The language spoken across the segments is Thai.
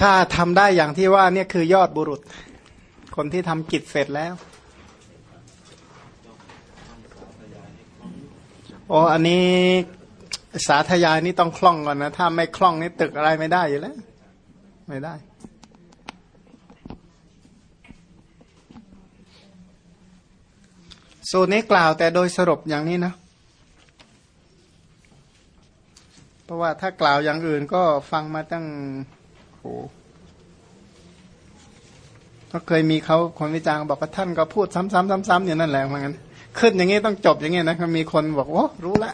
ถ้าทำได้อย่างที่ว่าเนี่ยคือยอดบุรุษ คนที่ทำกิจเสร็จแล้วโอ้อันนี้สาธยายนี่ต้องคล่องก่อนนะ ถ้าไม่คล่องนี่ตึกอะไรไม่ได้อยู่แล้ว ไม่ได้ สูตรนี้กล่าวแต่โดยสรุปอย่างนี้นะ เพราะว่าถ้ากล่าวอย่างอื่นก็ฟังมาตั้ง หก็เคยมีเขาคนวิจารณ์บอกว่าท่านก็พูดซ้ำๆๆๆอย่างนั้นแหละเหมือนกันขึ้นอย่างนี้ต้องจบอย่างนี้นะมีคนบอกโอ้รู้ละ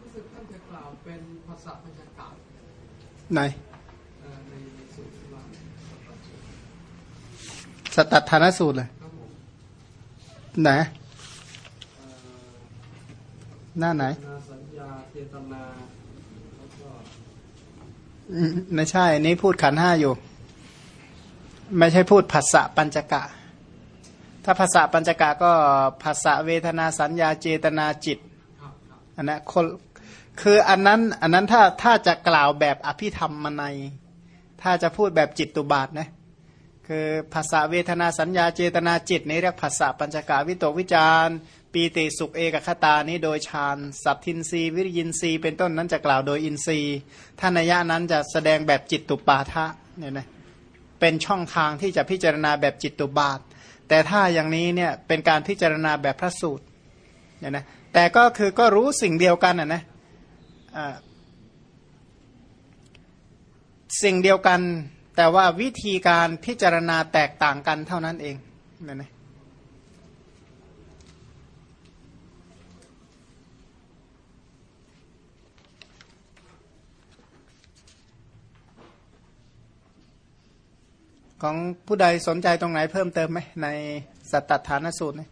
รู้สึกท่านจะกล่าวเป็นภาษาบรรยากาศไหนเอ่อในสูตรที่ว่าสตัทธานสูตรเลยครับผมไหนเอ่อหน้าไหนนาสัญญาเจตนาแล้วก็อืม ไม่ใช่ นี้พูดขันห้าอยู่ ไม่ใช่พูดภาษาปัญจกะ ถ้าภาษาปัญจกะก็ภาษาเวทนาสัญญาเจตนาจิตอันนั้นคนคืออันนั้นอันนั้นถ้าถ้าจะกล่าวแบบอภิธรรมมนัยถ้าจะพูดแบบจิตตุบาทนะคือภาษาเวทนาสัญญาเจตนาจิตนี่เรียกภาษาปัญจกาวิตกวิจาร ปีติสุขเอกคตานี้โดยฌานสัตทินรีวิริยินรีเป็นต้นนั้นจะกล่าวโดยอินทรีย์ท่านนัยะนั้นจะแสดงแบบจิตตุปาทะเนี่ยนะเป็นช่องทางที่จะพิจารณาแบบจิตตุบาท แต่ถ้าอย่างนี้เนี่ยเป็นการพิจารณาแบบพระสูตรเนี่ยนะแต่ก็คือก็รู้สิ่งเดียวกันอะนะอ่าสิ่งเดียวกันแต่ว่าวิธีการพิจารณาแตกต่างกันเท่านั้นเองเนี่ยนะ ของผู้ใดสนใจตรงไหนเพิ่มเติมไหมในสัตตฐานสูตรเนี่ย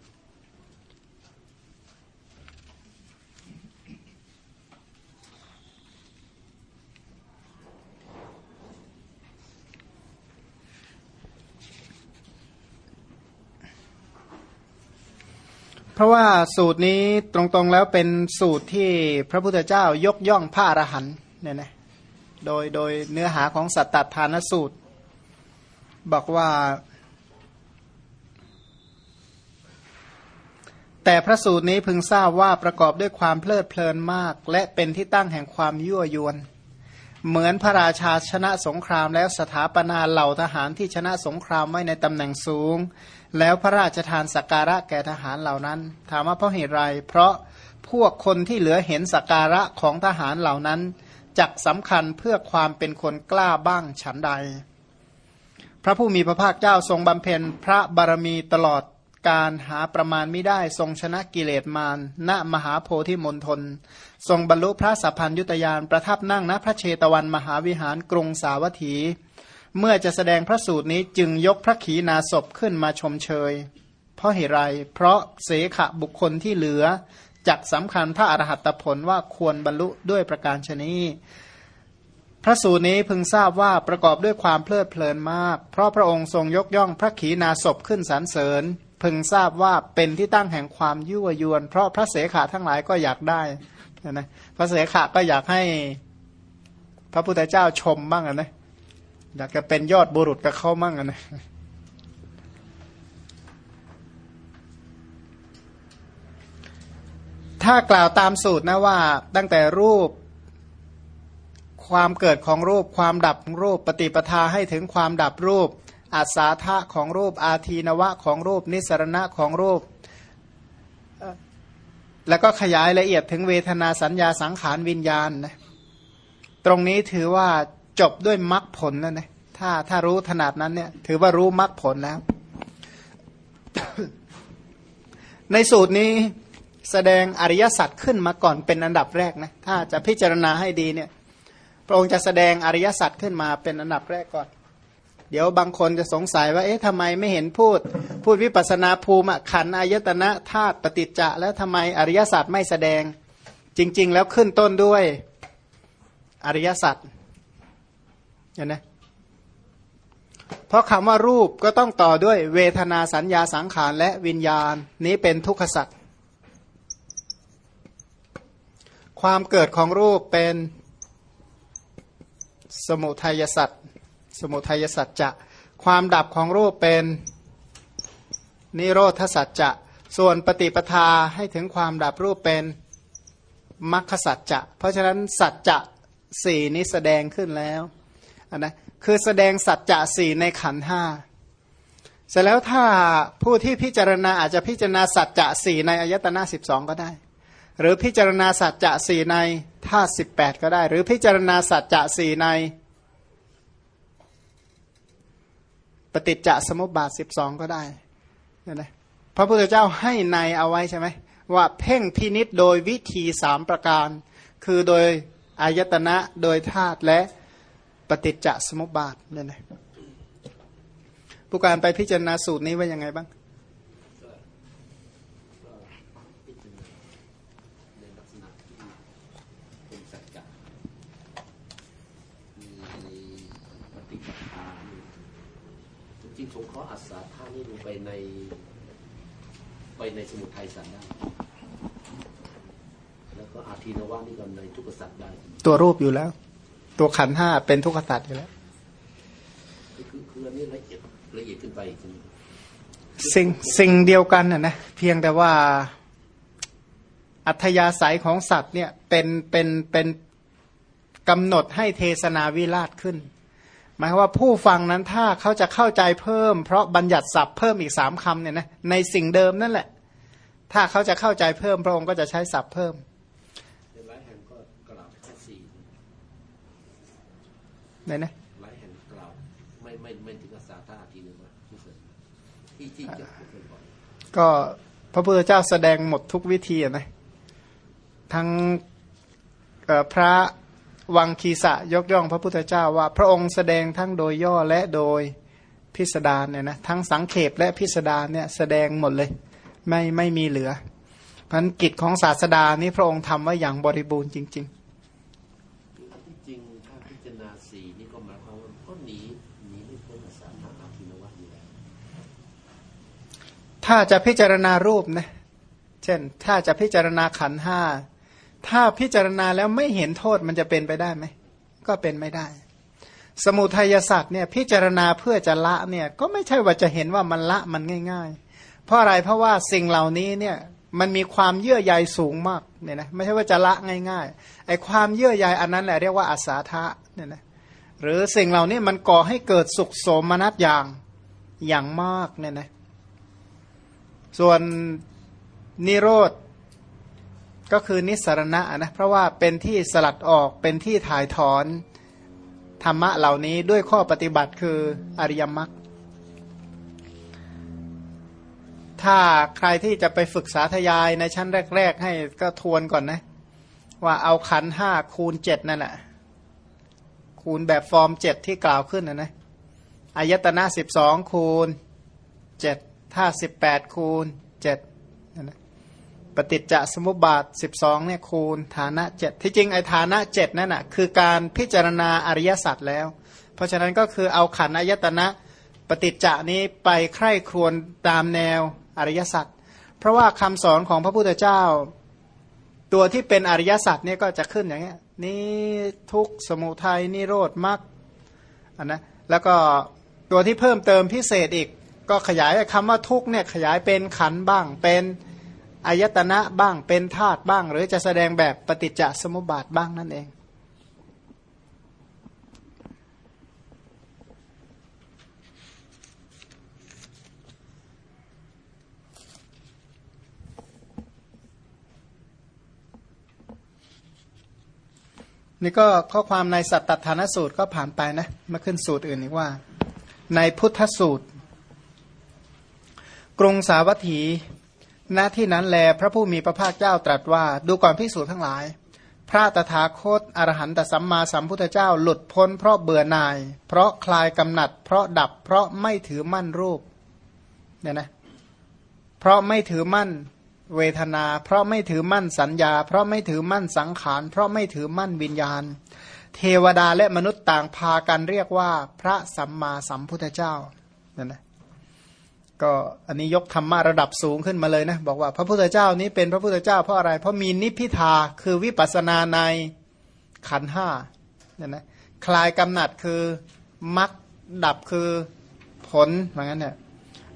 เพราะว่าสูตรนี้ตรงๆแล้วเป็นสูตรที่พระพุทธเจ้ายกย่องพระอรหันต์เนี่ยนะโดยโดยเนื้อหาของสัตตทานสูตร บอกว่า แต่พระสูตรนี้พึงทราบว่าประกอบด้วยความเพลิดเพลินมาก และเป็นที่ตั้งแห่งความยั่วยวน เหมือนพระราชาชนะสงครามแล้วสถาปนาเหล่าทหารที่ชนะสงครามไว้ในตำแหน่งสูง แล้วพระราชทานสักการะแก่ทหารเหล่านั้น ถามว่าเพราะเหตุไรเพราะพวกคนที่เหลือเห็นสักการะของทหารเหล่านั้นจักสำคัญเพื่อความเป็นคนกล้าบ้างฉันใด พระผู้มีพระภาคเจ้าทรงบำเพ็ญพระบารมีตลอดการหาประมาณไม่ได้ทรงชนะกิเลสมารณมหาโพธิมณฑลทรงบรรลุพระสัพพัญยุตยานประทับนั่งณพระเชตวันมหาวิหารกรุงสาวัตถี เมื่อจะแสดงพระสูตรนี้จึงยกพระขีณาสพขึ้นมาชมเชย เพราะเหตุไรเพราะเสขะบุคคลที่เหลือจักสำคัญพระอรหัตผลว่าควรบรรลุด้วยประการชนี พระสูตรนี้พึงทราบว่าประกอบด้วยความเพลิดเพลินมาก เพราะพระองค์ทรงยกย่องพระขีณาสพขึ้นสรรเสริญ พึงทราบว่าเป็นที่ตั้งแห่งความยั่วยวน เพราะพระเสขะทั้งหลายก็อยากได้นะพระเสขะก็อยากให้พระพุทธเจ้าชมบ้างนะอยากจะเป็นยอดบุรุษกับเขามั่งนะถ้ากล่าวตามสูตรนะว่าตั้งแต่รูป ความเกิดของรูป ความดับรูป ปฏิปทาให้ถึงความดับรูปอาสาทะของรูป อาทีนวะของรูป นิสรณะของรูป แล้วก็ขยายละเอียดถึงเวทนาสัญญาสังขารวิญญาณนะตรงนี้ถือว่าจบด้วยมรรคผลแล้วนะถ้าถ้ารู้ขนาดนั้นเนี่ยถือว่ารู้มรรคผลแล้ว ในสูตรนี้แสดงอริยสัจขึ้นมาก่อนเป็นอันดับแรกนะ ถ้าจะพิจารณาให้ดีเนี่ย ระองค์จะแสดงอริยสัจขึ้นมาเป็นอันดับแรกก่อน เดี๋ยวบางคนจะสงสัยว่า เอ๊ะทำไมไม่เห็นพูด พูดวิปัสนาภูมิขันอายตนะธาตุปฏิจจะ แล้วทำไมอริยสัจไม่แสดง จริง ๆ แล้วขึ้นต้นด้วยอริยสัจเห็นไหมเพราะคำว่ารูปก็ต้องต่อด้วยเวทนาสัญญาสังขารและวิญญาณ นี้เป็นทุกขสัจความเกิดของรูปเป็น สมุทัยสัตว์สมุทัยสัจจะ ความดับของรูปเป็นนิโรธสัจจะ ส่วนปฏิปทาให้ถึงความดับรูปเป็นมรรคสัจจะ เพราะฉะนั้นสัจจะสี่นี้แสดงขึ้นแล้วนนะคือแสดงสัจจะสี่ในขันห้าเสร็จแล้วถ้าผู้ที่พิจารณาอาจจะพิจารณาสัจจะสี่ในอายตนะสิบสองก็ได้ หรือพิจารณาสัจจะสี่ในท่าสิบแปดก็ได้ หรือพิจารณาสัจจะสี่ใน ปฏิจจสมุปบาทสิบสองก็ได้นี่นะพระพุทธเจ้าให้ในเอาไว้ใช่ไหมว่าเพ่งพินิษโดยวิธีสามประการ คือโดยอายตนะโดยธาตุและปฏิจจสมุปบาทเนี่ยนะผู้การไปพิจารณาสูตรนี้ว่ายังไงบ้าง ในลักษณะที่เป็นสัจจะมีปฏิปทาจริงๆสงเคราะห์อัศาธานี่ลงไป ในไปในสมุทัยสัตว์ได้แล้วก็อาทีนวานี่ก็ในทุกขสัตว์ได้ ตัวรูปอยู่แล้ว ตัวขันห้าเป็นทุกขตัดอยู่แล้วคือคือคืออันนี้ละเอียดละเอียดขึ้นไปอีกทีสิ่งสิ่งเดียวกันน่ะนะเพียงแต่ว่าอัธยาศัยของสัตว์เนี่ยเป็นเป็นเป็นกำหนดให้เทศนาวิราชขึ้น หมายความว่าผู้ฟังนั้นถ้าเขาจะเข้าใจเพิ่ม เพราะบัญญัติศัพท์เพิ่มอีกสามคำเนี่ยนะในสิ่งเดิมนั่นแหละ ถ้าเขาจะเข้าใจเพิ่มพระองค์ก็จะใช้ศัพท์เพิ่มในหลายแห่งก็กล่าวแค่สี่เนี่ยนะหลายแห่งกล่าวไม่ไม่ไม่ถึงอาสาธาอาทีนวาที่สุดที่ที่จะพูดบ่อยก็พระพุทธเจ้าแสดงหมดทุกวิธีอะนะทั้งเอ่อพระ วังคีสะยกย่องพระพุทธเจ้าว่า พระองค์แสดงทั้งโดยย่อและโดยพิสดารเนี่ยนะทั้งสังเขปและพิสดารเนี่ยแสดงหมดเลย ไม่ไม่มีเหลือพันกิจของศาสดานี้พระองค์ทำไว้อย่างบริบูรณ์จริงที่จริงถ้าพิจารณาสี่นี่ก็หมายความว่าก็หนีหนีไม่พ้นอาสาธาอาทีนวาอยู่แล้วๆถ้าจะพิจารณารูปนะ เช่น ถ้าจะพิจารณาขันธ์ห้า ถ้าพิจารณาแล้วไม่เห็นโทษมันจะเป็นไปได้ไหม ก็เป็นไม่ได้ สมุทัยสัตว์เนี่ยพิจารณาเพื่อจะละเนี่ยก็ไม่ใช่ว่าจะเห็นว่ามันละมันง่าย ๆ เพราะอะไรเพราะว่าสิ่งเหล่านี้เนี่ยมันมีความเยื่อใยสูงมากเนี่ยนะไม่ใช่ว่าจะละง่ายๆไอ้ความเยื่อใยอันนั้นแหละเรียกว่าอาสาทะเนี่ยนะหรือสิ่งเหล่านี้มันก่อให้เกิดสุขโสมนัสอย่างอย่างมากเนี่ยนะส่วนนิโรธ ก็คือนิสรณะนะเพราะว่าเป็นที่สลัดออกเป็นที่ถ่ายถอนธรรมะเหล่านี้ด้วยข้อปฏิบัติคืออริยมรรคถ้าใครที่จะไปฝึกสาธยายในชั้นแรก ๆ ให้ก็ทวนก่อนนะ ว่าเอาขันห้าคูณเจ็ดนั่นแหละคูณแบบฟอร์มเจ็ดที่กล่าวขึ้นนะนะอายตนะสิบสองคูณเจ็ดถ้าสิบแปดคูณเจ็ด ฏิจจสมุปบาท 12เนี่ยคูณฐานะเจ็ดที่จริงไอฐานะเจ็ดนั่นน่ะคือการพิจารณาอริยสัจแล้ว เพราะฉะนั้นก็คือเอาขันอายตนะปฏิจจานี้ไปใคร่ครวญตามแนวอริยสัจเพราะว่าคำสอนของพระพุทธเจ้า ตัวที่เป็นอริยสัจเนี่ยก็จะขึ้นอย่างเงี้ยนี่ทุกสมุทัยนิโรธมรรคอันนะแล้วก็ตัวที่เพิ่มเติมพิเศษอีก ก็ขยายคำว่าทุกเนี่ยขยายเป็นขันบ้างเป็น อายตนะบ้างเป็นธาตุบ้าง หรือจะแสดงแบบปฏิจจสมุปบาทบ้างนั่นเอง นี่ก็ข้อความในสัตตฐานสูตรก็ผ่านไปนะ มาขึ้นสูตรอื่นอีกว่า ในพุทธสูตร กรุงสาวัตถี ณที่นั้นแลพระผู้มีพระภาคเจ้าตรัสว่า ดูก่อนพิสูจน์ทั้งหลาย พระตถาคตอรหันตสัมมาสัมพุทธเจ้าหลุดพ้นเพราะเบื่อหน่าย เพราะคลายกำหนัด เพราะดับเพราะไม่ถือมั่นรูปเนี่ยนะเพราะไม่ถือมั่นเวทนา เพราะไม่ถือมั่นสัญญา เพราะไม่ถือมั่นสังขาร เพราะไม่ถือมั่นวิญญาณ เทวดาและมนุษย์ต่างพากันเรียกว่า พระสัมมาสัมพุทธเจ้านั่นนะ ก็อันนี้ยกธรรมะระดับสูงขึ้นมาเลยนะ บอกว่าพระพุทธเจ้านี้เป็นพระพุทธเจ้าเพราะอะไร เพราะมีนิพพิทาคือวิปัสนาในขันห้าเนี่ยนะคลายกำหนัดคือมักดับคือผลเหมือนกันเนี่ย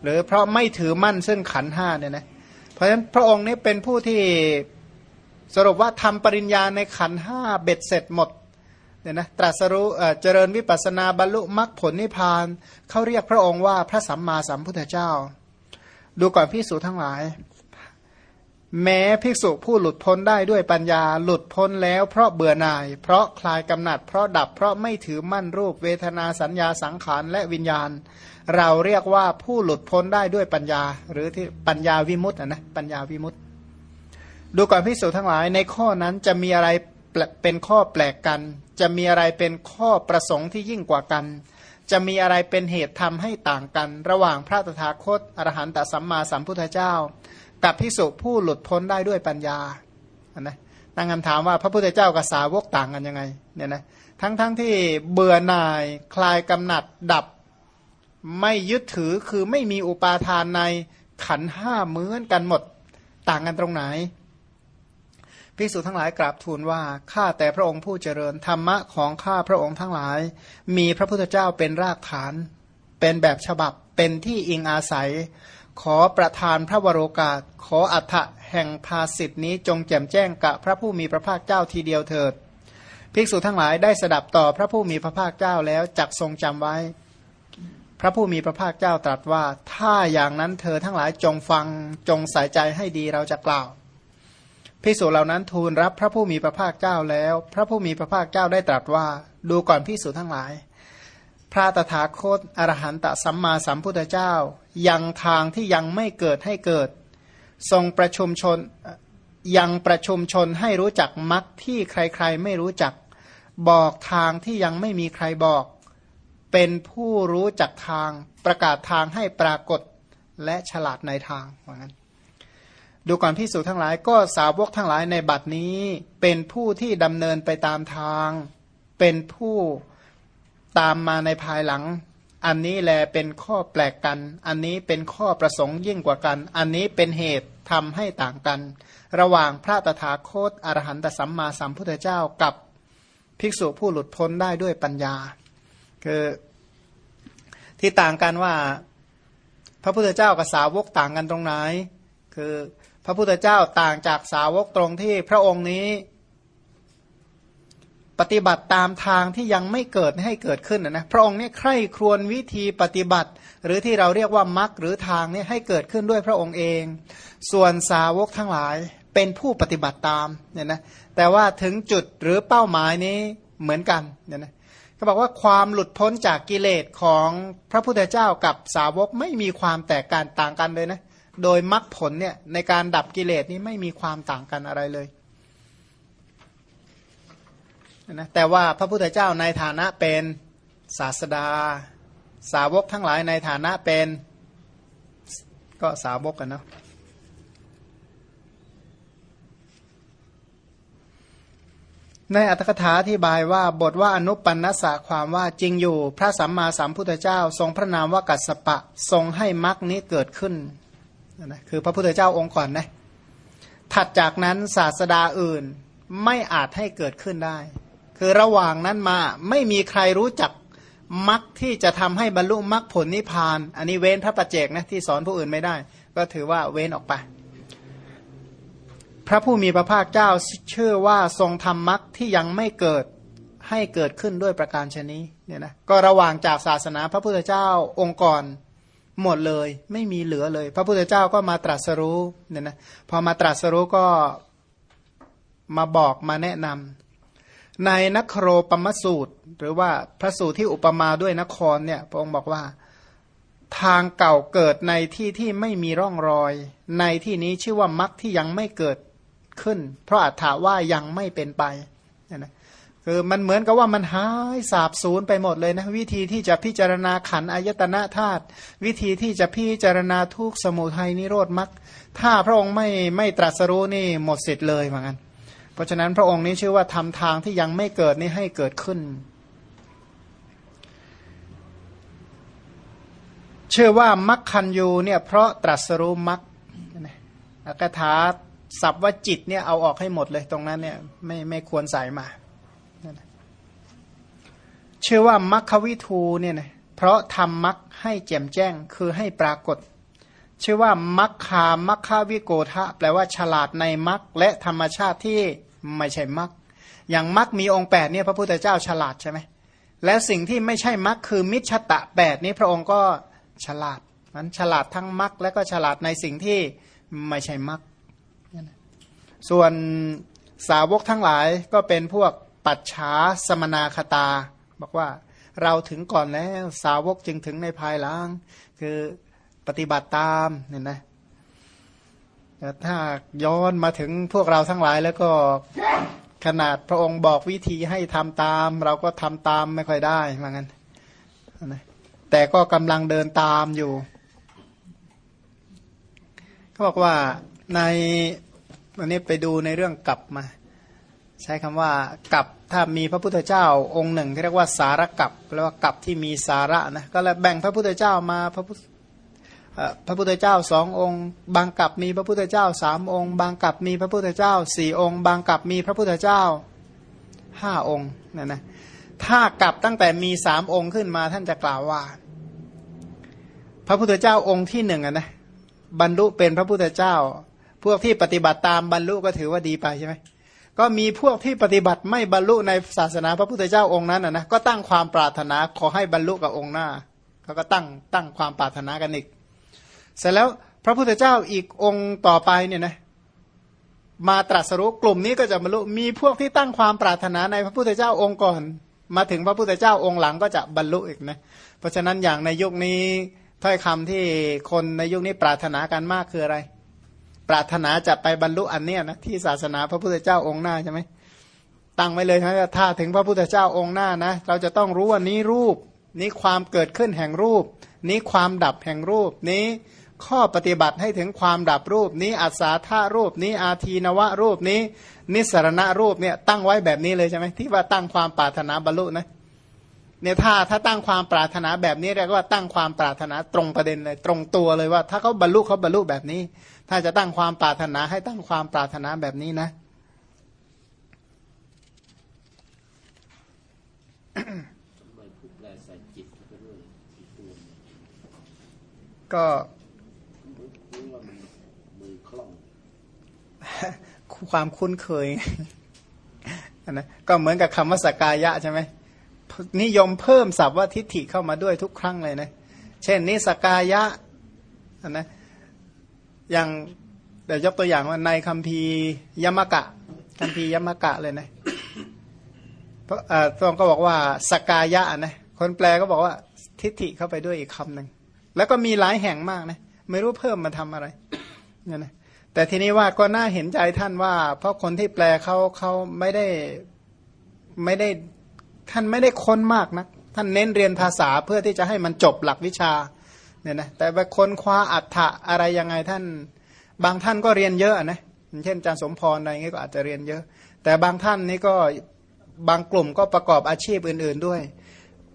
หรือเพราะไม่ถือมั่นซึ่งขันห้าเนี่ยนะเพราะฉะนั้นพระองค์นี้เป็นผู้ที่สรุปว่าทำปริญญาในขันห้าเบ็ดเสร็จหมด เนี่ยนะตรัสรู้เจริญวิปัสนาบรรลุมรรคผลนิพพานเขาเรียกพระองค์ว่าพระสัมมาสัมพุทธเจ้า ดูก่อนพิสูจทั้งหลาย แม้ภิกษุผู้หลุดพ้นได้ด้วยปัญญาหลุดพ้นแล้วเพราะเบื่อหน่าย เพราะคลายกำหนัด เพราะดับเพราะไม่ถือมั่นรูปเวทนาสัญญาสังขารและวิญญาณ เราเรียกว่าผู้หลุดพ้นได้ด้วยปัญญา หรือที่ปัญญาวิมุตต์นะปัญญาวิมุตต์ดูก่อนพิสูจทั้งหลายในข้อนั้นจะมีอะไร เป็นข้อแปลกกัน จะมีอะไรเป็นข้อประสงค์ที่ยิ่งกว่ากัน จะมีอะไรเป็นเหตุทำให้ต่างกัน ระหว่างพระตถาคตอรหันตสัมมาสัมพุทธเจ้า กับพิสุผู้หลุดพ้นได้ด้วยปัญญานะตั้งคำถามว่าพระพุทธเจ้ากับสาวกต่างกันยังไงเนี่ยนะทั้งๆทที่เบื่อหน่ายคลายกำหนัดดับ ไม่ยึดถือคือไม่มีอุปาทานในขันห้าเหมือนกันหมดต่างกันตรงไหน ภิกษุทั้งหลายกราบทูลว่าข้าแต่พระองค์ผู้เจริญธรรมะของข้าพระองค์ทั้งหลาย มีพระพุทธเจ้าเป็นรากฐาน เป็นแบบฉบับเป็นที่อิงอาศัย ขอประทานพระวโรกาส ขออัฏฐะแห่งภาสิทธินี้จงแจ่มแจ้งกับพระผู้มีพระภาคเจ้าทีเดียวเถิด ภิกษุทั้งหลายได้สดับต่อพระผู้มีพระภาคเจ้าแล้วจักทรงจำไว้ พระผู้มีพระภาคเจ้าตรัสว่า ถ้าอย่างนั้นเธอทั้งหลายจงฟังจงใส่ใจให้ดีเราจะกล่าว พิสูจเหล่านั้นทูลรับพระผู้มีพระภาคเจ้าแล้ว พระผู้มีพระภาคเจ้าได้ตรัสว่า ดูก่อนพิสูจทั้งหลาย พระตถาคตอรหันตสัมมาสัมพุทธเจ้า ยังทางที่ยังไม่เกิดให้เกิด ทรงประชุมชนยังประชุมชนให้รู้จักมรรคที่ใครๆไม่รู้จัก บอกทางที่ยังไม่มีใครบอก เป็นผู้รู้จักทางประกาศทางให้ปรากฏและฉลาดในทางว่างั้น ดูก่อนพิสูจทั้งหลายก็สาวกทั้งหลายในบัดนี้ เป็นผู้ที่ดำเนินไปตามทาง เป็นผู้ตามมาในภายหลัง อันนี้แลเป็นข้อแปลกกัน อันนี้เป็นข้อประสงค์ยิ่งกว่ากัน อันนี้เป็นเหตุทำให้ต่างกัน ระหว่างพระตถาคตอรหันตสัมมาสัมพุทธเจ้ากับภิกษุผู้หลุดพ้นได้ด้วยปัญญา คือที่ต่างกันว่า พระพุทธเจ้ากับสาวกต่างกันตรงไหน คือ พระพุทธเจ้าต่างจากสาวกตรงที่พระองค์นี้ ปฏิบัติตามทางที่ยังไม่เกิดให้เกิดขึ้นนะพระองค์นี้ใคร่ครวญวิธีปฏิบัติ หรือที่เราเรียกว่ามรรคหรือทางนี้ให้เกิดขึ้นด้วยพระองค์เอง ส่วนสาวกทั้งหลายเป็นผู้ปฏิบัติตามเนี่ยนะแต่ว่าถึงจุดหรือเป้าหมายนี้เหมือนกันเนี่ยนะเขาบอกว่าความหลุดพ้นจากกิเลสของพระพุทธเจ้ากับสาวกไม่มีความแตกการต่างกันเลยนะ โดยมรรคผลเนี่ยในการดับกิเลสนี้ไม่มีความต่างกันอะไรเลยนะแต่ว่าพระพุทธเจ้าในฐานะเป็นศาสดา สาวกทั้งหลายในฐานะเป็นก็สาวกกันเนาะในอัตถกถาที่บายว่าบทว่าอนุปันนสะความว่าจริงอยู่ พระสัมมาสัมพุทธเจ้า ทรงพระนามว่ากัสสปะ ทรงให้มรรคนี้เกิดขึ้น นะคือพระพุทธเจ้าองค์ก่อนนะถัดจากนั้นศาสดาอื่นไม่อาจให้เกิดขึ้นได้ คือระหว่างนั้นมาไม่มีใครรู้จักมรรคที่จะทำให้บรรลุมรรคผลนิพพาน อันนี้เว้นพระประเจกนะที่สอนผู้อื่นไม่ได้ ก็ถือว่าเว้นออกไป พระผู้มีพระภาคเจ้าเชื่อว่าทรงทำมรรคที่ยังไม่เกิดให้เกิดขึ้นด้วยประการชนี้เนี่ยนะก็ระหว่างจากศาสนาพระพุทธเจ้าองค์ก่อน หมดเลย ไม่มีเหลือเลย พระพุทธเจ้าก็มาตรัสรู้เนี่ยนะพอมาตรัสรู้ก็มาบอกมาแนะนำในนครปมสูตร หรือว่าพระสูตรที่อุปมาด้วยนครเนี่ยพระองค์บอกว่าทางเก่าเกิดในที่ที่ไม่มีร่องรอย ในที่นี้ชื่อว่ามรรคที่ยังไม่เกิดขึ้น เพราะอัตถาว่ายังไม่เป็นไปเนี่ยนะ คือมันเหมือนกับว่ามันหายสาบสูญไปหมดเลยนะวิธีที่จะพิจารณาขันอายตนะธาตุวิธีที่จะพิจารณาทุกสมุทัยนิโรธมรรคถ้าพระองค์ไม่ไม่ตรัสรู้นี่หมดสิทธิ์เลยเหมือนกันเพราะฉะนั้นพระองค์นี้ชื่อว่าทำทางที่ยังไม่เกิดนี่ให้เกิดขึ้น เชื่อว่ามัคคันยูเนี่ยเพราะตรัสรู้มัคคาถาสับว่าจิตเนี่ยเอาออกให้หมดเลยตรงนั้นเนี่ยไม่ไม่ควรใส่มา ชื่อว่ามัคควิทูเนี่ยนะเพราะทำมัคให้แจ่มแจ้งคือให้ปรากฏ ชื่อว่ามัคคามัคคาวิโกทะแปลว่าฉลาดในมัคและธรรมชาติที่ไม่ใช่มัคอย่างมัคมีองค์แปดเนี่ยพระพุทธเจ้าฉลาดใช่ไหมและสิ่งที่ไม่ใช่มัคคือมิจฉตะแปดนี้พระองค์ก็ฉลาดมันฉลาดทั้งมัคและก็ฉลาดในสิ่งที่ไม่ใช่มัคส่วนสาวกทั้งหลายก็เป็นพวกปัจฉาสมนาคตา บอกว่าเราถึงก่อนแล้วสาวกจึงถึงในภายหลัง คือปฏิบัติตามเนี่ยนะแต่ถ้าย้อนมาถึงพวกเราทั้งหลายแล้วก็ขนาดพระองค์บอกวิธีให้ทำตาม เราก็ทำตามไม่ค่อยได้เหมือนกันนะแต่ก็กำลังเดินตามอยู่เขาบอกว่าในวันนี้ไปดูในเรื่องกลับมา ใช้คำว่ากับถ้ามีพระพุทธเจ้าองค์หนึ่งที่เรียกว่าสารกับแปลว่ากับที่มีสาระนะก็เลยแบ่งพระพุทธเจ้ามาพระพุทธพระพุทธเจ้าสององค์ บางกับมีพระพุทธเจ้าสามองค์ บางกับมีพระพุทธเจ้าสี่องค์ บางกับมีพระพุทธเจ้าห้าองค์นี่ยนะถ้ากับตั้งแต่มีสามองค์ขึ้นมาท่านจะกล่าวว่า พระพุทธเจ้าองค์ที่หนึ่งนะบรรลุเป็นพระพุทธเจ้า พวกที่ปฏิบัติตามบรรลุก็ถือว่าดีไปใช่ไหม ก็มีพวกที่ปฏิบัติไม่บรรลุในศาสนาพระพุทธเจ้าองค์นั้นนะ ก็ตั้งความปรารถนาขอให้บรรลุกับองค์หน้าเขาก็ตั้งตั้งความปรารถนากันอีก เสร็จแล้วพระพุทธเจ้าอีกองค์ต่อไปเนี่ยนะมาตรัสรู้กลุ่มนี้ก็จะบรรลุมีพวกที่ตั้งความปรารถนาในพระพุทธเจ้าองค์ก่อน มาถึงพระพุทธเจ้าองค์หลังก็จะบรรลุอีกนะเพราะฉะนั้นอย่างในยุคนี้ถ้อยคำที่คนในยุคนี้ปรารถนากันมากคืออะไร ปรารถนาจะไปบรรลุอันเนี้ยนะที่ศาสนาพระพุทธเจ้าองค์หน้าใช่ไหมตั้งไว้เลยนะถ้าถึงพระพุทธเจ้าองค์หน้านะเราจะต้องรู้ว่านี้รูป นี้ความเกิดขึ้นแห่งรูป นี้ความดับแห่งรูป นี้ข้อปฏิบัติให้ถึงความดับรูป นี้อัศาธารูป นี้อาทีนวะรูปนี้ นิสรณะรูปเนี่ยตั้งไว้แบบนี้เลยใช่ไหมที่ว่าตั้งความปรารถนาบรรลุนะ เนี่ยถ้าถ้าตั้งความปรารถนาแบบนี้เรียกว่าตั้งความปรารถนาตรงประเด็นเลยตรงตัวเลยว่า ถ้าเขาบรรลุเขาบรรลุแบบนี้ ถ้าจะตั้งความปรารถนาให้ตั้งความปรารถนาแบบนี้นะก็ความคุ้นเคยนะก็เหมือนกับคำว่าสกายะใช่ไหม นิยมเพิ่มศัพท์ว่าทิฏฐิเข้ามาด้วยทุกครั้งเลยนะ เช่นนิสกายะนะอย่างเดี๋ยวยกตัวอย่างว่าในคัมภีร์ยมกะคัมภีร์ยมกะเลยนะเพราะตรงก็บอกว่าสกายะนะคนแปลก็บอกว่าทิฏฐิเข้าไปด้วยอีกคำหนึ่งแล้วก็มีหลายแห่งมากนะไม่รู้เพิ่มมาทำอะไรเนี่ยนะแต่ทีนี้ว่าก็น่าเห็นใจท่านว่า เพราะคนที่แปลเขาเขาไม่ได้ไม่ได้ ท่านไม่ได้ค้นมากนะท่านเน้นเรียนภาษาเพื่อที่จะให้มันจบหลักวิชาเนี่ยนะแต่ไปค้นคว้าอัฏฐะอะไรยังไงท่าน บางท่านก็เรียนเยอะนะเช่นอาจารย์สมพรอะไรเงี้ยก็อาจจะเรียนเยอะ แต่บางท่านนี่ก็บางกลุ่มก็ประกอบอาชีพอื่น ๆด้วย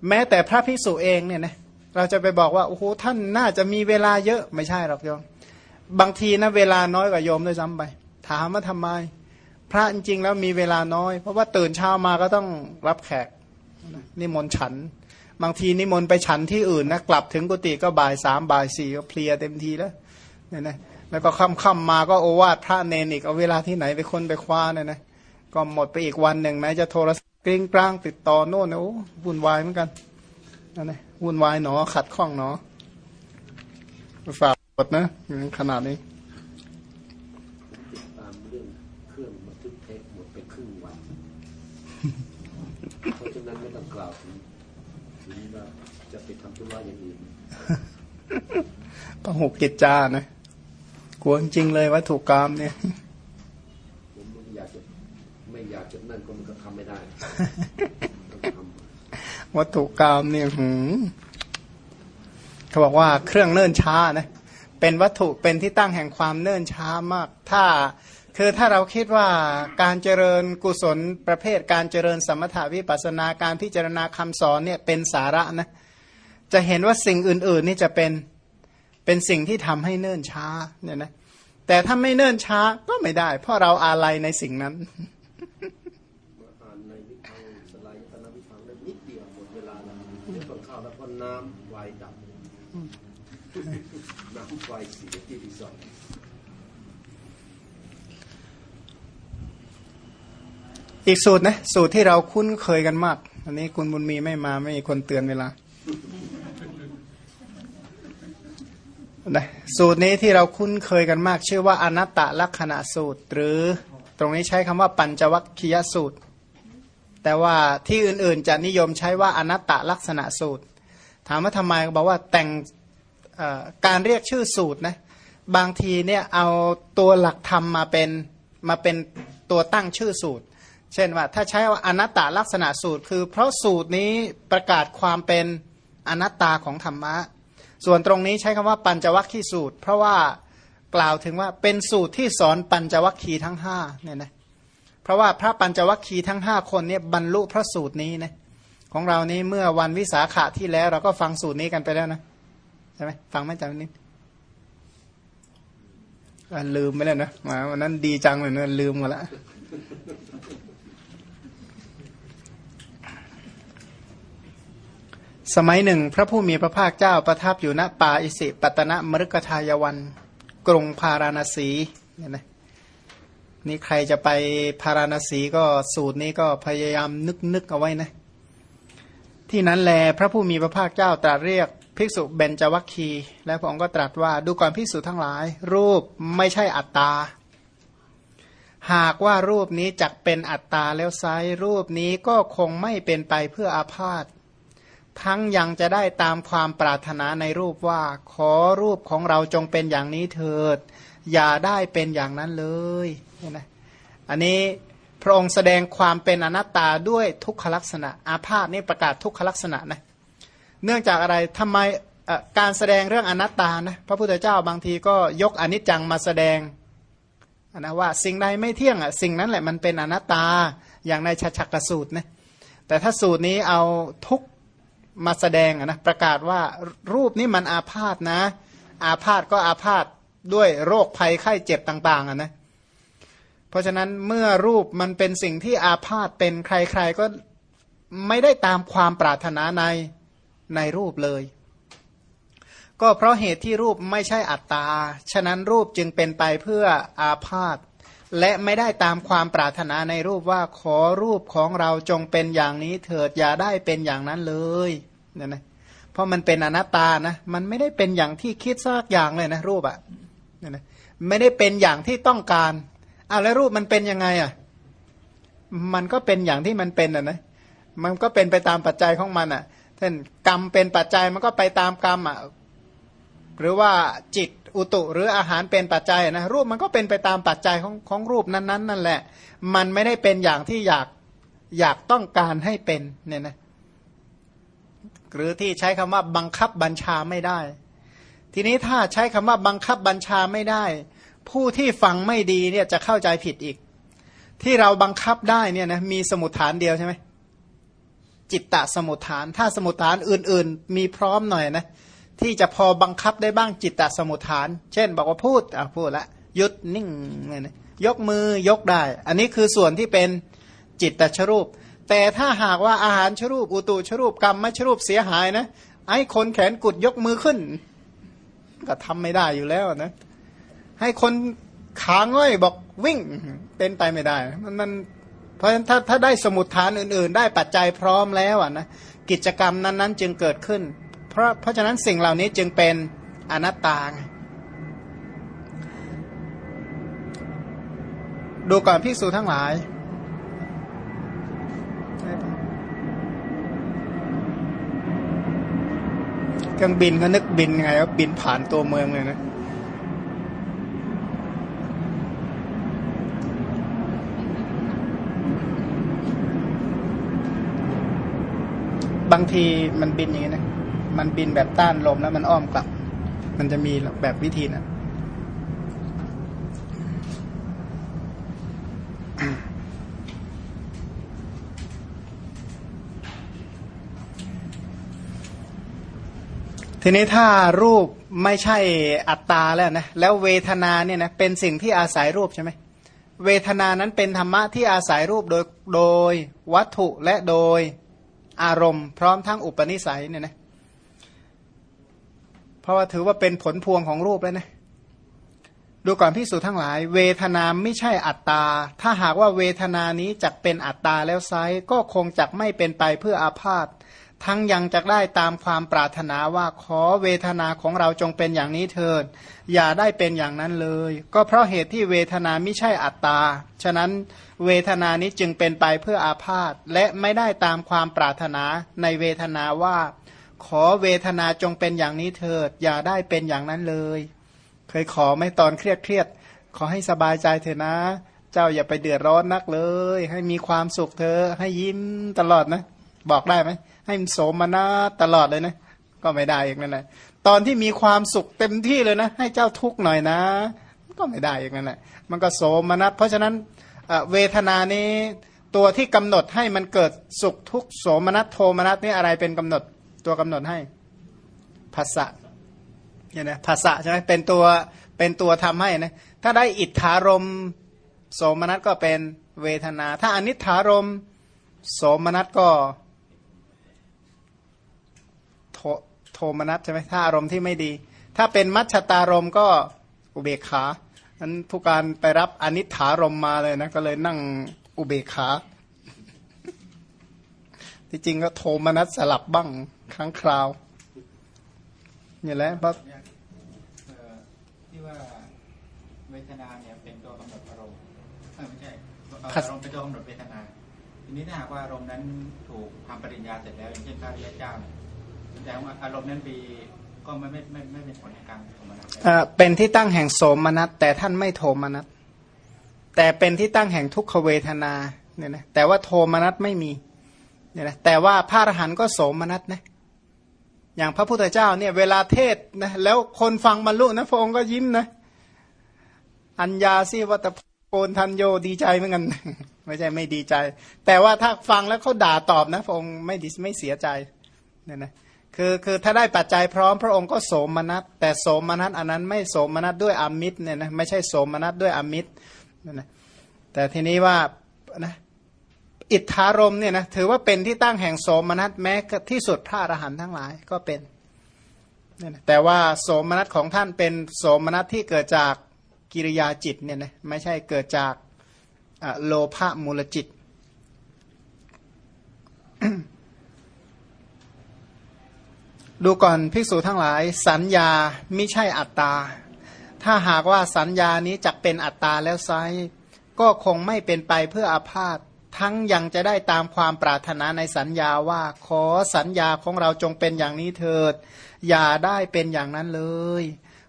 แม้แต่พระภิกษุเองเนี่ยนะเราจะไปบอกว่าโอ้โหท่านน่าจะมีเวลาเยอะไม่ใช่หรอกโยม บางทีนะเวลาน้อยกว่าโยมด้วยซ้ำไป ถามว่าทำไม พระจริงๆแล้วมีเวลาน้อย เพราะว่าตื่นเช้ามาก็ต้องรับแขก นิมนต์ฉัน บางทีนิมนต์ไปฉันที่อื่นนะกลับถึงกุฏิก็บ่ายสามบ่ายสี่ก็เพลียเต็มทีแล้วเนี่ยนะแล้วก็ค่ำค่ำมาก็โอวาทพระเนนอีกเอาเวลาที่ไหนไปคนไปคว้าเนี่ยนะก็หมดไปอีกวันหนึ่งไหนจะโทรศัพท์กริ้งกลางติดต่อโน่นนะโอ้วุ่นวายเหมือนกันนั่นนะวุ่นวายหนอขัดข้องหนอฝากหมดนะขนาดนี้ตามเรื่องเครื่องบันทึกเทปหมดไปครึ่งวันเพราะฉะนั้นไม่ต้องกล่าวถึงถึงว่า จะไปทำธุระอย่างอื่นต้องหกกิจจานะกลัวจริงเลยวัตถุกรรมเนี่ยผมไม่อยากจะไม่อยากจะนั่นก็มันก็ทำไม่ได้วัตถุกรรมเนี่ยหืมเขาบอกว่าเครื่องเนิ่นช้านะเป็นวัตถุเป็นที่ตั้งแห่งความเนิ่นช้ามาก ถ้าคือถ้าเราคิดว่าการเจริญกุศลประเภทการเจริญสมถาวิปัสนาการพิจารณาคำสอนเนี่ยเป็นสาระนะ จะเห็นว่าสิ่งอื่น ๆ นี่จะเป็นเป็นสิ่งที่ทำให้เนิ่นช้าเนี่ยนะแต่ถ้าไม่เนิ่นช้าก็ไม่ได้ เพราะเราอาลัยในสิ่งนั้นน้ำไฟดับน้ำไฟสีที่รีสอร์ทอีกสูตรนะสูตรที่เราคุ้นเคยกันมาก อันนี้คุณบุญมีไม่มาไม่มีคนเตือนเวลา นะสูตรนี้ที่เราคุ้นเคยกันมากชื่อว่าอนัตตลักษณะสูตร หรือตรงนี้ใช้คำว่าปัญจวัคคียสูตร แต่ว่าที่อื่นๆจะนิยมใช้ว่าอนัตตลักษณะสูตร ถามว่าทำไมก็บอกว่าแต่งการเรียกชื่อสูตรนะบางทีเนี่ยเอาตัวหลักธรรมมาเป็นมาเป็นตัวตั้งชื่อสูตร เช่นว่าถ้าใช้ว่าอนัตตลักษณะสูตร คือเพราะสูตรนี้ประกาศความเป็นอนัตตาของธรรมะ ส่วนตรงนี้ใช้คำว่าปัญจวัคคีย์สูตร เพราะว่ากล่าวถึงว่าเป็นสูตรที่สอนปัญจวัคคีย์ทั้งห้าเนี่ยนะเพราะว่าพระปัญจวัคคีย์ทั้งห้าคนเนี่ยบรรลุพระสูตรนี้นะของเรานี้เมื่อวันวิสาขะที่แล้ว เราก็ฟังสูตรนี้กันไปแล้วนะใช่ไหมฟังไหมจำนิดลืมไปแล้วนะวันนั้นดีจังเลยนะลืมหมดละ สมัยหนึ่ง พระผู้มีพระภาคเจ้าประทับอยู่ณป่าอิสิปตนะมฤคทายวัน กรุงพาราณสีเนี่ยนะนี่ใครจะไปพาราณสีก็สูตรนี้ก็พยายามนึกนึกเอาไว้นะ ที่นั้นแลพระผู้มีพระภาคเจ้าตรัสเรียกภิกษุเบญจวัคคีและพระองค์ก็ตรัสว่าดูก่อนภิกษุทั้งหลาย รูปไม่ใช่อัตตา หากว่ารูปนี้จักเป็นอัตตาแล้วไซรูปนี้ก็คงไม่เป็นไปเพื่ออาพาธ ทั้งยังจะได้ตามความปรารถนาในรูปว่า ขอรูปของเราจงเป็นอย่างนี้เถิด อย่าได้เป็นอย่างนั้นเลยเนี่ยนะอันนี้พระองค์แสดงความเป็นอนัตตาด้วยทุกขลักษณะ อาพาธนี่ประกาศทุกขลักษณะนะเนื่องจากอะไรทำไมการแสดงเรื่องอนัตตานะพระพุทธเจ้าบางทีก็ยกอนิจจังมาแสดงนะว่าสิ่งใดไม่เที่ยงอะสิ่งนั้นแหละมันเป็นอนัตตาอย่างในชัชกสูตรนะแต่ถ้าสูตรนี้เอาทุก มาแสดงนะประกาศว่ารูปนี้มันอาพาธนะ อาพาธก็อาพาธด้วยโรคภัยไข้เจ็บต่างๆนะเพราะฉะนั้นเมื่อรูปมันเป็นสิ่งที่อาพาธเป็นใคร ๆก็ไม่ได้ตามความปรารถนาในในรูปเลย ก็เพราะเหตุที่รูปไม่ใช่อัตตา ฉะนั้นรูปจึงเป็นไปเพื่ออาพาธและไม่ได้ตามความปรารถนาในรูปว่าขอรูปของเราจงเป็นอย่างนี้เถิดอย่าได้เป็นอย่างนั้นเลย เนี่ยนะเพราะมันเป็นอนัตตานะมันไม่ได้เป็นอย่างที่คิดสักอย่างเลยนะรูปอะเนี่ยนะไม่ได้เป็นอย่างที่ต้องการอ้าวแล้วรูปมันเป็นยังไงอะมันก็เป็นอย่างที่มันเป็นอะนะมันก็เป็นไปตามปัจจัยของมันอะเช่นกรรมเป็นปัจจัยมันก็ไปตามกรรมอะหรือว่าจิตอุตุหรืออาหารเป็นปัจจัยนะรูปมันก็เป็นไปตามปัจจัยของของรูปนั้นๆนั่นแหละ มันไม่ได้เป็นอย่างที่อยากอยากต้องการให้เป็นเนี่ยนะ หรือที่ใช้คำว่าบังคับบัญชาไม่ได้ ทีนี้ถ้าใช้คำว่าบังคับบัญชาไม่ได้ ผู้ที่ฟังไม่ดีเนี่ยจะเข้าใจผิดอีก ที่เราบังคับได้เนี่ยนะมีสมุดฐานเดียวใช่ไหมจิตตสมุทฐาน ถ้าสมุทฐานอื่นๆ มีพร้อมหน่อยนะ ที่จะพอบังคับได้บ้างจิตตสมุทฐาน เช่น บอกว่าพูดอะพูดละหยุดนิ่งเนี่ยนะยกมือยกได้ อันนี้คือส่วนที่เป็นจิตตชรูป แต่ถ้าหากว่าอาหารชรูปอุตุชรูปกรรมไม่ชรูปเสียหายนะ ไอ้คนแขนกุดยกมือขึ้น ก็ทำไม่ได้อยู่แล้วนะ ให้คนขาง่อยบอกวิ่งเป็นไปไม่ได้ มันมันเพราะฉะนั้นถ้าถ้าได้สมุดฐานอื่น ๆ ได้ปัจจัยพร้อมแล้วอะนะกิจกรรมนั้น ๆ จึงเกิดขึ้น เพราะเพราะฉะนั้นสิ่งเหล่านี้จึงเป็นอนัตตาดูก่อนพิสูจทั้งหลาย เครื่องบินก็นึกบินไงว่าบินผ่านตัวเมืองเลยนะบางทีมันบินอย่างนี้นะ มันบินแบบต้านลมแล้วมันอ้อมกลับ มันจะมีแบบวิธีนะ ทีนี้ถ้ารูปไม่ใช่อัตตาแล้วนะแล้วเวทนาเนี่ยนะเป็นสิ่งที่อาศัยรูปใช่ไหมเวทนานั้นเป็นธรรมะที่อาศัยรูปโดยโดยวัตถุและโดยอารมณ์ พร้อมทั้งอุปนิสัยเนี่ยนะเพราะว่าถือว่าเป็นผลพวงของรูปแล้วนะดูก่อนพิสูจน์ทั้งหลาย เวทนาไม่ใช่อัตตา ถ้าหากว่าเวทนานี้จักเป็นอัตตาแล้วไซก็คงจักไม่เป็นไปเพื่ออาพาธ ทั้งยังจะได้ตามความปรารถนาว่าขอเวทนาของเราจงเป็นอย่างนี้เถิด อย่าได้เป็นอย่างนั้นเลย ก็เพราะเหตุที่เวทนาไม่ใช่อัตตา ฉะนั้นเวทนานี้จึงเป็นไปเพื่ออาพาธและไม่ได้ตามความปรารถนาในเวทนาว่า ขอเวทนาจงเป็นอย่างนี้เถิด อย่าได้เป็นอย่างนั้นเลย เคยขอไม่ตอนเครียดเครียดขอให้สบายใจเถอะนะ เจ้าอย่าไปเดือดร้อนนักเลย ให้มีความสุขเธอให้ยิ้มตลอดนะ บอกได้ไหม ให้มันโสมนัสตลอดเลยนะ ก็ไม่ได้อีกนั่นแหละตอนที่มีความสุขเต็มที่เลยนะ ให้เจ้าทุกข์หน่อยนะ ก็ไม่ได้อีกนั่นแหละมันก็โสมนัสเพราะฉะนั้นเวทนานี้ตัวที่กำหนดให้มันเกิดสุขทุกโสมนัสโทมนัสนี่อะไรเป็นกำหนดตัวกำหนดให้ภาษะเนี่ยนะภาษะใช่ไหมเป็นตัวเป็นตัวทำให้นะถ้าได้อิทธารมโสมนัสก็เป็นเวทนา ถ้าอนิธารมโสมนัสก็ โทโทมนัสใช่ไหมถ้าอารมณ์ที่ไม่ดี ถ้าเป็นมัชชตารมก็อุเบกขานั้นผู้การไปรับอนิถารมมาเลยนะก็เลยนั่งอุเบกขาที่จริงก็โทมนัสสลับบ้างครั้งคราวนี่แหละเพราะที่ว่าเวทนาเนี่ยเป็นตัวกำหนดอารมณ์เออไม่ใช่อารมณ์เป็นตัวกำหนดเวทนา ทีนี้ถ้าหากว่าอารมณ์นั้นถูกทำปริญญาเสร็จแล้วอย่างเช่นพระริยเจ้าเนี่ย แต่ว่าอารมณ์นั้นปีก็ไม่ไม่ไม่ไม่เป็นผลในการโทมนัสเอ่อเป็นที่ตั้งแห่งโสมนัสแต่ท่านไม่โทมนัสแต่เป็นที่ตั้งแห่งทุกขเวทนาเนี่ยนะแต่ว่าโทมนัสไม่มีเนี่ยนะแต่ว่าพระอรหันต์ก็โสมนัสนะอย่างพระพุทธเจ้าเนี่ยเวลาเทศนะแล้วคนฟังบรรลุนะพระองค์ก็ยิ้มนะอัญญาสิวัตโกนทันโยดีใจเหมือนกัน ไม่ใช่ไม่ดีใจ แต่ว่าถ้าฟังแล้วเขาด่าตอบนะพระองค์ไม่ดีไม่เสียใจเนี่ยนะ คือคือถ้าได้ปัจจัยพร้อมพระองค์ก็โสมนัสแต่โสมนัสอันนั้นไม่โสมนัสด้วยอมิตรเนี่ยนะไม่ใช่โสมนัสด้วยอมิตรนี่ยนะแต่ทีนี้ว่านะอิทธารมเนี่ยนะถือว่าเป็นที่ตั้งแห่งโสมนัสแม้ที่สุดพระอรหันต์ทั้งหลายก็เป็นเนี่ยนะแต่ว่าโสมนัสของท่านเป็นโสมนัสที่เกิดจากกิริยาจิตเนี่ยนะไม่ใช่เกิดจากโลภะมูลจิต ดูก่อนภิกษุทั้งหลาย สัญญาไม่ใช่อัตตา ถ้าหากว่าสัญญานี้จะเป็นอัตตาแล้วไซก็คงไม่เป็นไปเพื่ออาพาธทั้งยังจะได้ตามความปรารถนาในสัญญาว่าขอสัญญาของเราจงเป็นอย่างนี้เถิด อย่าได้เป็นอย่างนั้นเลย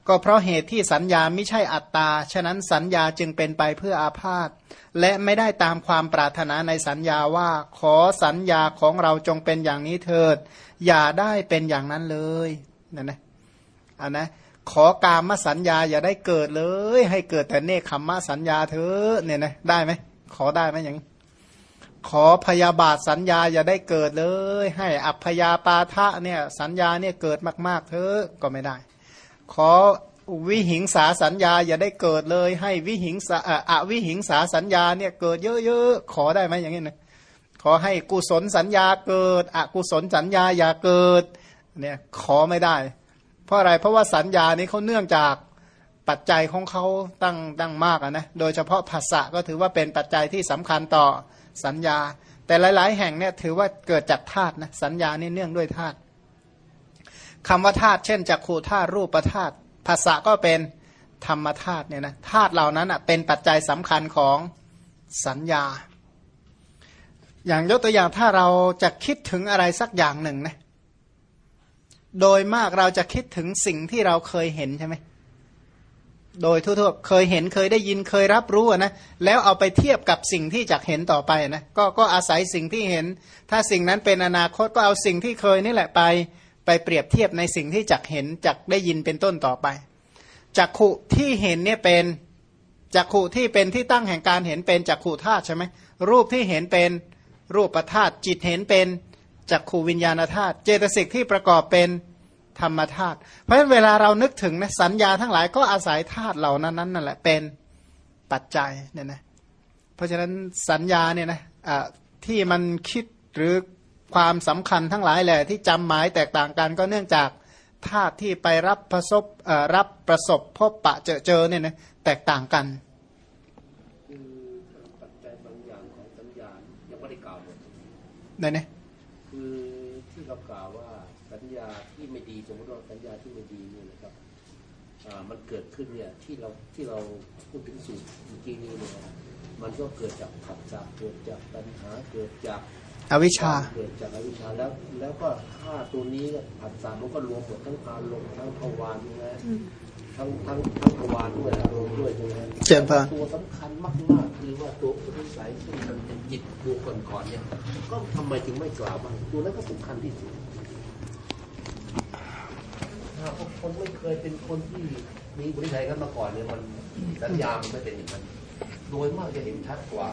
ก็เพราะเหตุที่สัญญาไม่ใช่อัตตา ฉะนั้นสัญญาจึงเป็นไปเพื่ออาพาธ และไม่ได้ตามความปรารถนาในสัญญาว่า ขอสัญญาของเราจงเป็นอย่างนี้เถิด อย่าได้เป็นอย่างนั้นเลยนั่นนะอันนะ ขอการมสัญญาอย่าได้เกิดเลย ให้เกิดแต่เนคขมมสัญญาเถอะเนี่ยนะได้ไหม ขอได้ไหมอย่างขอพยาบาทสัญญาอย่าได้เกิดเลย ให้อัพยาปาทะเนี่ยสัญญาเนี่ยเกิดมาก ๆเถอะก็ไม่ได้ ขอวิหิงสาสัญญา อย่าได้เกิดเลย ให้วิหิงสาอะวิหิงสาสัญญาเนี่ยเกิดเยอะๆขอได้ไหมอย่างนี้นะขอให้กุศลสัญญาเกิด อกุศลสัญญาอย่าเกิดเนี่ยขอไม่ได้ เพราะอะไรเพราะว่าสัญญานี้เขาเนื่องจากปัจจัยของเขาตั้งตั้งมากนะโดยเฉพาะภาษะก็ถือว่าเป็นปัจจัยที่สำคัญต่อสัญญา แต่หลาย ๆ แห่งเนี่ยถือว่าเกิดจากธาตุนะสัญญานี่เนื่องด้วยธาตุ คำว่าธาตุเช่นจักขูธาตุรูปธาตุภาษาก็เป็นธรรมธาตุเนี่ยนะธาตุเหล่านั้นอะเป็นปัจจัยสำคัญของสัญญา อย่างยกตัวอย่างถ้าเราจะคิดถึงอะไรสักอย่างหนึ่งนะโดยมากเราจะคิดถึงสิ่งที่เราเคยเห็นใช่ไหมโดยทั่วๆเคยเห็นเคยได้ยินเคยรับรู้นะแล้วเอาไปเทียบกับสิ่งที่จะเห็นต่อไปนะก็ก็อาศัยสิ่งที่เห็น ถ้าสิ่งนั้นเป็นอนาคตก็เอาสิ่งที่เคยนี่แหละไป ไปเปรียบเทียบในสิ่งที่จักเห็นจักได้ยินเป็นต้นต่อไปจักขุที่เห็นเนี่ยเป็นจักขุที่เป็นที่ตั้งแห่งการเห็นเป็นจักขุธาตุใช่ไหมรูปที่เห็นเป็นรูปธาตุจิตเห็นเป็นจักขูวิญญาณธาตุเจตสิกที่ประกอบเป็นธรรมธาตุเพราะฉะนั้นเวลาเรานึกถึงนะสัญญาทั้งหลายก็อาศัยธาตุเหล่านั้นนั่นแหละเป็นปัจจัยเนี่ยนะเพราะฉะนั้นสัญญาเนี่ยนะะที่มันคิดหรือ ความสำคัญทั้งหลายแหละที่จำหมายแตกต่างกันก็เนื่องจากธาตุที่ไปรับประสบรับประสบพบปะเจอเจอเนี่ยนะแตกต่างกันคือปัจจัยบางอย่างของสัญญาณยังไม่ได้กล่าวหมดได้เนี่ยคือที่เรากล่าวว่าสัญญาที่ไม่ดีสมมติว่าสัญญาที่ไม่ดีเนี่ยนะครับอ่ามันเกิดขึ้นเนี่ยที่เราที่เราพูดถึงสูตรเมื่อกี้นี้เนี่ยมันก็เกิดจากผัสสะเกิดจากปัญหาเกิดจาก อวิชชาเกิดจากอวิชชาแล้ว แล้วก็ถ้าตัวนี้เนี่ยผัสสะมันก็รวมหมดทั้งอารมณ์ทั้งภวารนี่นะทั้งทั้งทั้งภวารด้วยอารมณ์ด้วยใช่ไหมฮะเจริญพรตัวสำคัญมากๆคือว่าตัวอุปนิสัยซึ่งมันเป็นจิตดวงก่อนๆเนี่ยก็ทำไมถึงไม่กล่าวบ้างตัวนั้นก็สำคัญที่สุดถ้าคนไม่เคยเป็นคนที่มีอุปนิสัยกันมาก่อนเนี่ยมันสัญญามันไม่เป็นอย่างนั้นโดยมากจะเห็นชัดกว่า